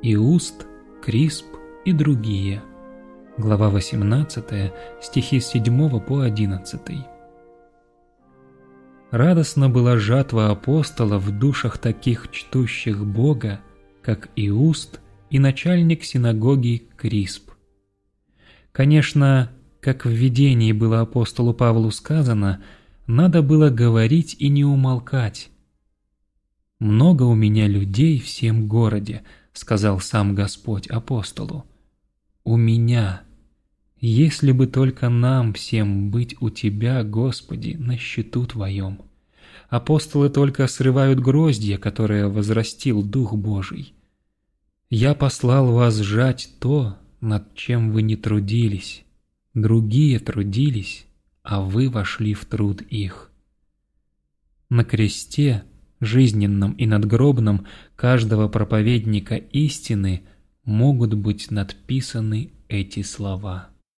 Иуст, Крисп и другие. Глава 18, стихи с 7 по 11. Радостно была жатва апостолов в душах таких чтущих Бога, как Иуст и начальник синагоги Крисп. Конечно, как в видении было апостолу Павлу сказано, надо было говорить и не умолкать. «Много у меня людей в всем городе», — сказал сам Господь апостолу. «У меня. Если бы только нам всем быть у Тебя, Господи, на счету Твоем». Апостолы только срывают гроздья, которые возрастил Дух Божий. «Я послал вас сжать то, над чем вы не трудились. Другие трудились, а вы вошли в труд их». На кресте, жизненном и надгробном, каждого проповедника истины могут быть надписаны эти слова.